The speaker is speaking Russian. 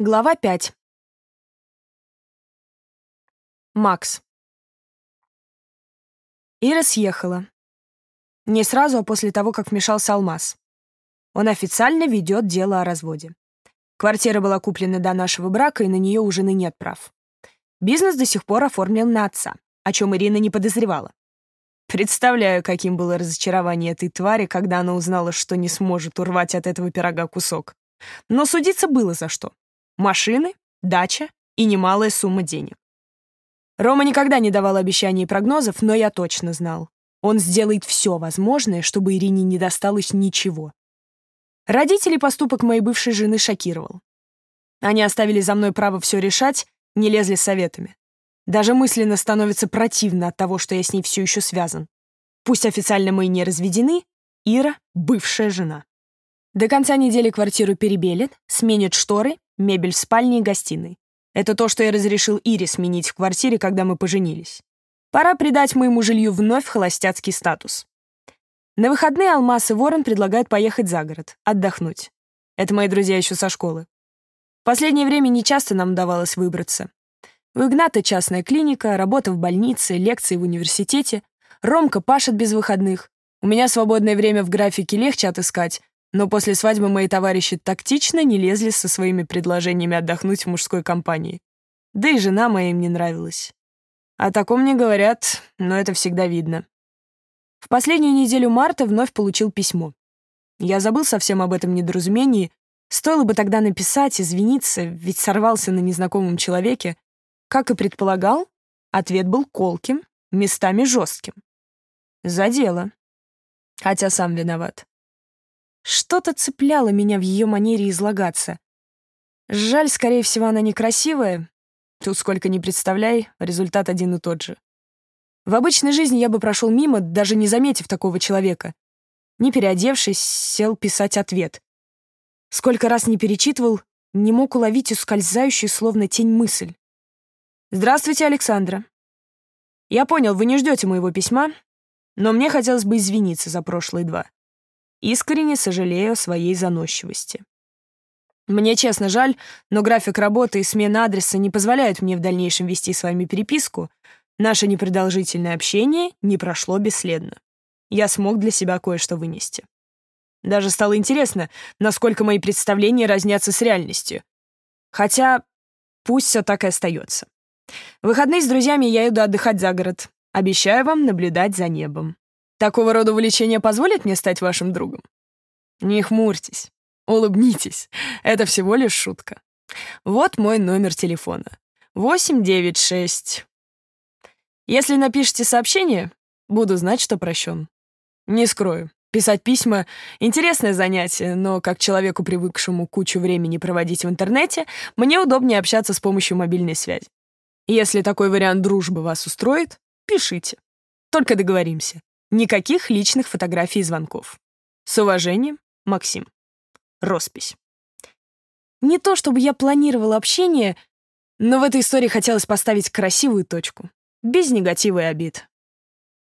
Глава 5. Макс. Ира съехала. Не сразу, а после того, как вмешался Алмаз. Он официально ведет дело о разводе. Квартира была куплена до нашего брака, и на нее у жены нет прав. Бизнес до сих пор оформлен на отца, о чем Ирина не подозревала. Представляю, каким было разочарование этой твари, когда она узнала, что не сможет урвать от этого пирога кусок. Но судиться было за что. Машины, дача и немалая сумма денег. Рома никогда не давал обещаний и прогнозов, но я точно знал. Он сделает все возможное, чтобы Ирине не досталось ничего. Родителей поступок моей бывшей жены шокировал. Они оставили за мной право все решать, не лезли советами. Даже мысленно становится противно от того, что я с ней все еще связан. Пусть официально мы и не разведены, Ира — бывшая жена. До конца недели квартиру перебелят, сменят шторы мебель в спальне и гостиной. Это то, что я разрешил Ире сменить в квартире, когда мы поженились. Пора придать моему жилью вновь холостяцкий статус. На выходные Алмаз и Ворон предлагают поехать за город, отдохнуть. Это мои друзья еще со школы. В последнее время нечасто нам удавалось выбраться. У Игната частная клиника, работа в больнице, лекции в университете. Ромка пашет без выходных. У меня свободное время в графике легче отыскать, но после свадьбы мои товарищи тактично не лезли со своими предложениями отдохнуть в мужской компании. Да и жена моя им не нравилась. О таком не говорят, но это всегда видно. В последнюю неделю марта вновь получил письмо. Я забыл совсем об этом недоразумении. Стоило бы тогда написать, извиниться, ведь сорвался на незнакомом человеке. Как и предполагал, ответ был колким, местами жестким. За дело. Хотя сам виноват. Что-то цепляло меня в ее манере излагаться. Жаль, скорее всего, она некрасивая. Тут сколько ни представляй, результат один и тот же. В обычной жизни я бы прошел мимо, даже не заметив такого человека. Не переодевшись, сел писать ответ. Сколько раз не перечитывал, не мог уловить ускользающую, словно тень мысль. «Здравствуйте, Александра. Я понял, вы не ждете моего письма, но мне хотелось бы извиниться за прошлые два. Искренне сожалею о своей заносчивости. Мне честно жаль, но график работы и смена адреса не позволяют мне в дальнейшем вести с вами переписку. Наше непродолжительное общение не прошло бесследно. Я смог для себя кое-что вынести. Даже стало интересно, насколько мои представления разнятся с реальностью. Хотя пусть все так и остается. В выходные с друзьями я иду отдыхать за город. Обещаю вам наблюдать за небом. Такого рода увлечение позволит мне стать вашим другом? Не хмурьтесь, улыбнитесь. Это всего лишь шутка. Вот мой номер телефона. 896. Если напишите сообщение, буду знать, что прощен. Не скрою. Писать письма — интересное занятие, но как человеку, привыкшему кучу времени проводить в интернете, мне удобнее общаться с помощью мобильной связи. Если такой вариант дружбы вас устроит, пишите. Только договоримся. Никаких личных фотографий и звонков. С уважением, Максим. Роспись. Не то чтобы я планировала общение, но в этой истории хотелось поставить красивую точку. Без негатива и обид.